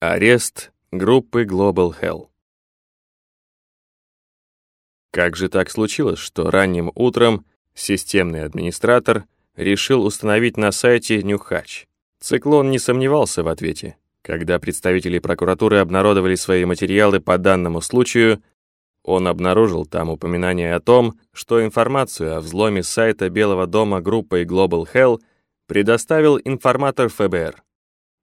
Арест группы Global Hell. Как же так случилось, что ранним утром системный администратор решил установить на сайте Нюхач? Циклон не сомневался в ответе. Когда представители прокуратуры обнародовали свои материалы по данному случаю, он обнаружил там упоминание о том, что информацию о взломе сайта Белого дома группой Global Hell предоставил информатор ФБР.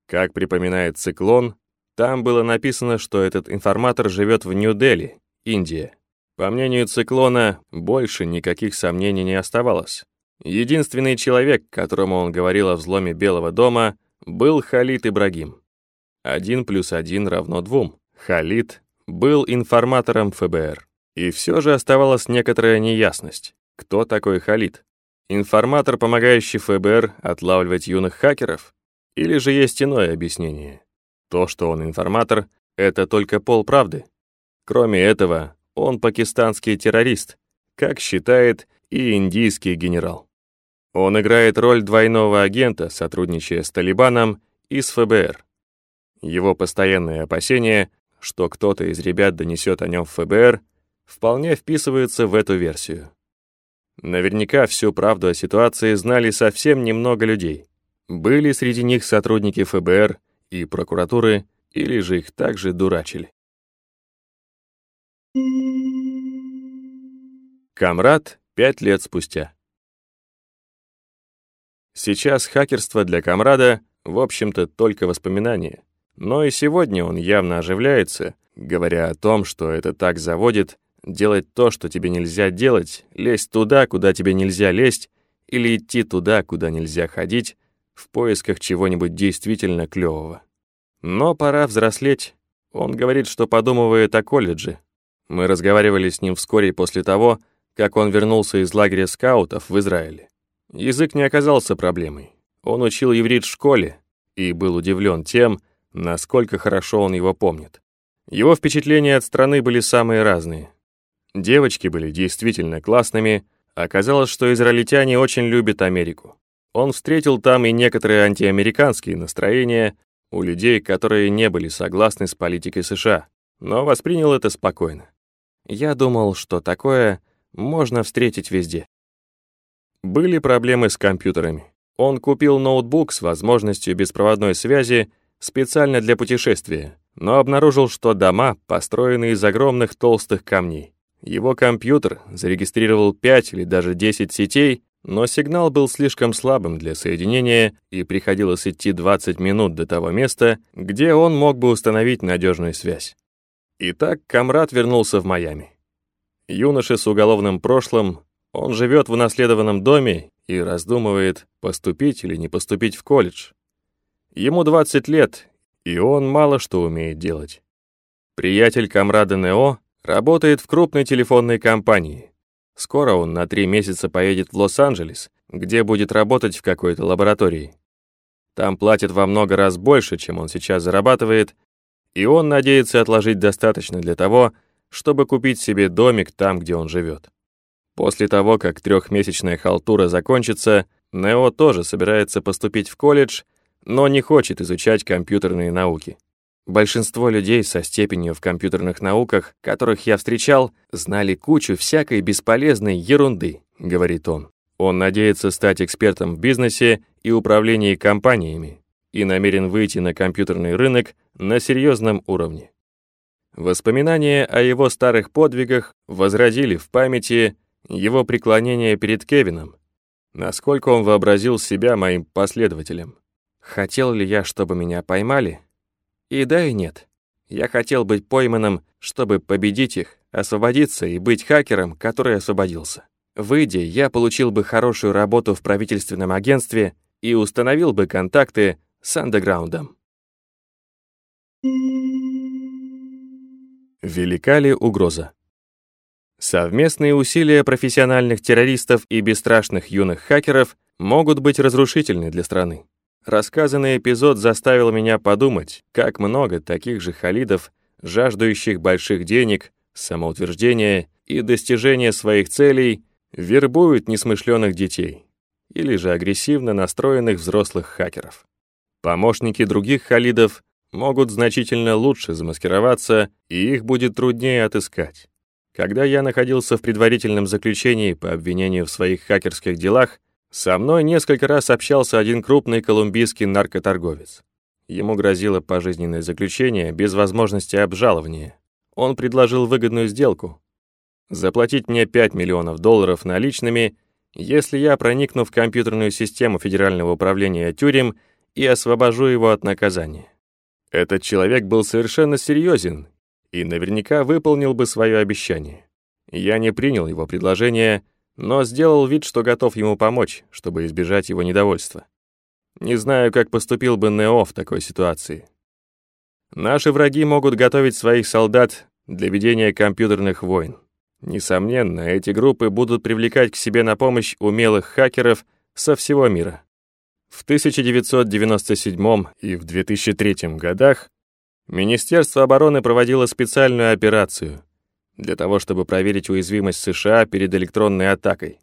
Как припоминает Циклон, там было написано, что этот информатор живет в Нью-Дели, Индия. По мнению Циклона, больше никаких сомнений не оставалось. Единственный человек, которому он говорил о взломе Белого дома, был Халид Ибрагим. Один плюс один равно двум. Халид был информатором ФБР. И все же оставалась некоторая неясность. Кто такой Халид? Информатор, помогающий ФБР отлавливать юных хакеров? Или же есть иное объяснение? То, что он информатор, это только полправды. Кроме этого, он пакистанский террорист, как считает и индийский генерал. Он играет роль двойного агента, сотрудничая с Талибаном и с ФБР. Его постоянные опасения, что кто-то из ребят донесет о нем в ФБР, вполне вписываются в эту версию. Наверняка всю правду о ситуации знали совсем немного людей. Были среди них сотрудники ФБР и прокуратуры, или же их также дурачили. Камрад пять лет спустя. Сейчас хакерство для Камрада, в общем-то, только воспоминание. Но и сегодня он явно оживляется, говоря о том, что это так заводит, делать то, что тебе нельзя делать, лезть туда, куда тебе нельзя лезть, или идти туда, куда нельзя ходить, в поисках чего-нибудь действительно клёвого. Но пора взрослеть. Он говорит, что подумывает о колледже. Мы разговаривали с ним вскоре после того, как он вернулся из лагеря скаутов в Израиле. Язык не оказался проблемой. Он учил иврит в школе и был удивлен тем, насколько хорошо он его помнит. Его впечатления от страны были самые разные. Девочки были действительно классными, оказалось, что израильтяне очень любят Америку. Он встретил там и некоторые антиамериканские настроения у людей, которые не были согласны с политикой США, но воспринял это спокойно. Я думал, что такое можно встретить везде. Были проблемы с компьютерами. Он купил ноутбук с возможностью беспроводной связи специально для путешествия, но обнаружил, что дома построены из огромных толстых камней. Его компьютер зарегистрировал 5 или даже 10 сетей, но сигнал был слишком слабым для соединения, и приходилось идти 20 минут до того места, где он мог бы установить надежную связь. Итак, Камрад вернулся в Майами. Юноша с уголовным прошлым, он живет в унаследованном доме и раздумывает, поступить или не поступить в колледж. Ему 20 лет, и он мало что умеет делать. Приятель Камрада Нео работает в крупной телефонной компании, Скоро он на три месяца поедет в Лос-Анджелес, где будет работать в какой-то лаборатории. Там платят во много раз больше, чем он сейчас зарабатывает, и он надеется отложить достаточно для того, чтобы купить себе домик там, где он живет. После того, как трехмесячная халтура закончится, Нео тоже собирается поступить в колледж, но не хочет изучать компьютерные науки. Большинство людей со степенью в компьютерных науках, которых я встречал, знали кучу всякой бесполезной ерунды, говорит он. Он надеется стать экспертом в бизнесе и управлении компаниями и намерен выйти на компьютерный рынок на серьезном уровне. Воспоминания о его старых подвигах возродили в памяти его преклонение перед Кевином, насколько он вообразил себя моим последователем. Хотел ли я, чтобы меня поймали? И да, и нет. Я хотел быть пойманным, чтобы победить их, освободиться и быть хакером, который освободился. Выйдя, я получил бы хорошую работу в правительственном агентстве и установил бы контакты с андеграундом. Велика ли угроза? Совместные усилия профессиональных террористов и бесстрашных юных хакеров могут быть разрушительны для страны. Рассказанный эпизод заставил меня подумать, как много таких же халидов, жаждущих больших денег, самоутверждения и достижения своих целей, вербуют несмышленых детей или же агрессивно настроенных взрослых хакеров. Помощники других халидов могут значительно лучше замаскироваться, и их будет труднее отыскать. Когда я находился в предварительном заключении по обвинению в своих хакерских делах, со мной несколько раз общался один крупный колумбийский наркоторговец. Ему грозило пожизненное заключение без возможности обжалования. Он предложил выгодную сделку. Заплатить мне 5 миллионов долларов наличными, если я проникну в компьютерную систему Федерального управления тюрем и освобожу его от наказания. Этот человек был совершенно серьезен и наверняка выполнил бы свое обещание. Я не принял его предложение, но сделал вид, что готов ему помочь, чтобы избежать его недовольства. Не знаю, как поступил бы Нео в такой ситуации. Наши враги могут готовить своих солдат для ведения компьютерных войн. Несомненно, эти группы будут привлекать к себе на помощь умелых хакеров со всего мира. В 1997 и в 2003 годах Министерство обороны проводило специальную операцию для того, чтобы проверить уязвимость США перед электронной атакой.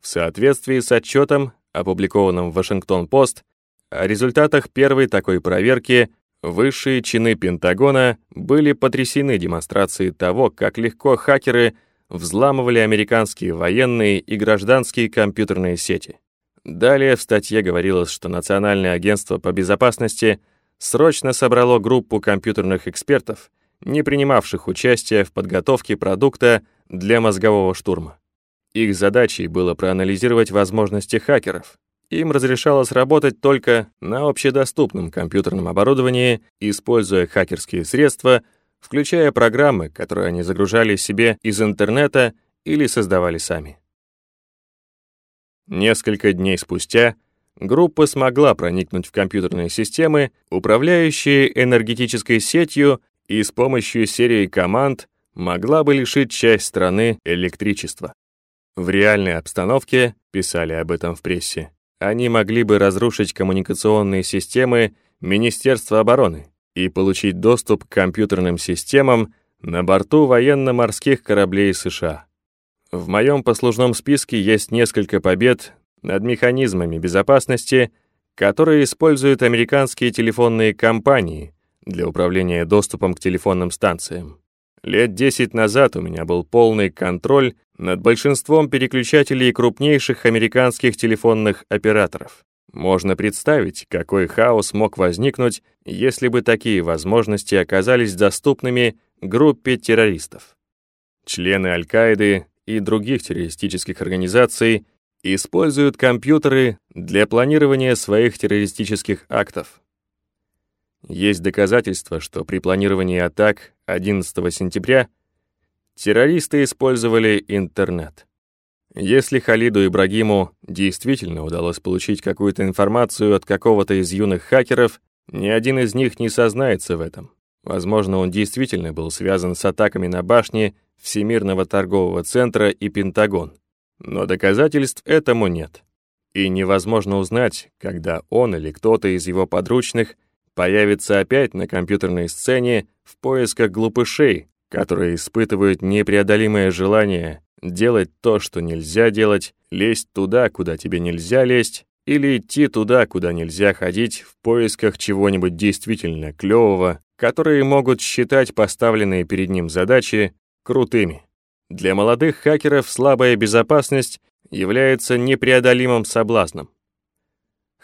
В соответствии с отчетом, опубликованным в Вашингтон-Пост, о результатах первой такой проверки высшие чины Пентагона были потрясены демонстрацией того, как легко хакеры взламывали американские военные и гражданские компьютерные сети. Далее в статье говорилось, что Национальное агентство по безопасности срочно собрало группу компьютерных экспертов, не принимавших участия в подготовке продукта для мозгового штурма. Их задачей было проанализировать возможности хакеров. Им разрешалось работать только на общедоступном компьютерном оборудовании, используя хакерские средства, включая программы, которые они загружали себе из интернета или создавали сами. Несколько дней спустя группа смогла проникнуть в компьютерные системы, управляющие энергетической сетью, и с помощью серии команд могла бы лишить часть страны электричества. В реальной обстановке, писали об этом в прессе, они могли бы разрушить коммуникационные системы Министерства обороны и получить доступ к компьютерным системам на борту военно-морских кораблей США. В моем послужном списке есть несколько побед над механизмами безопасности, которые используют американские телефонные компании для управления доступом к телефонным станциям. Лет 10 назад у меня был полный контроль над большинством переключателей крупнейших американских телефонных операторов. Можно представить, какой хаос мог возникнуть, если бы такие возможности оказались доступными группе террористов. Члены Аль-Каиды и других террористических организаций используют компьютеры для планирования своих террористических актов. Есть доказательства, что при планировании атак 11 сентября террористы использовали интернет. Если Халиду Ибрагиму действительно удалось получить какую-то информацию от какого-то из юных хакеров, ни один из них не сознается в этом. Возможно, он действительно был связан с атаками на башни Всемирного торгового центра и Пентагон. Но доказательств этому нет. И невозможно узнать, когда он или кто-то из его подручных появится опять на компьютерной сцене в поисках глупышей, которые испытывают непреодолимое желание делать то, что нельзя делать, лезть туда, куда тебе нельзя лезть, или идти туда, куда нельзя ходить в поисках чего-нибудь действительно клёвого, которые могут считать поставленные перед ним задачи крутыми. Для молодых хакеров слабая безопасность является непреодолимым соблазном.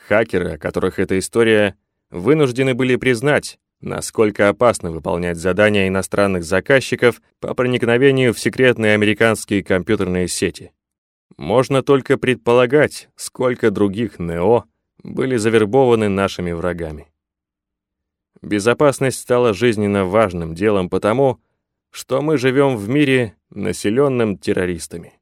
Хакеры, о которых эта история, вынуждены были признать, насколько опасно выполнять задания иностранных заказчиков по проникновению в секретные американские компьютерные сети. Можно только предполагать, сколько других НЕО были завербованы нашими врагами. Безопасность стала жизненно важным делом потому, что мы живем в мире, населенном террористами.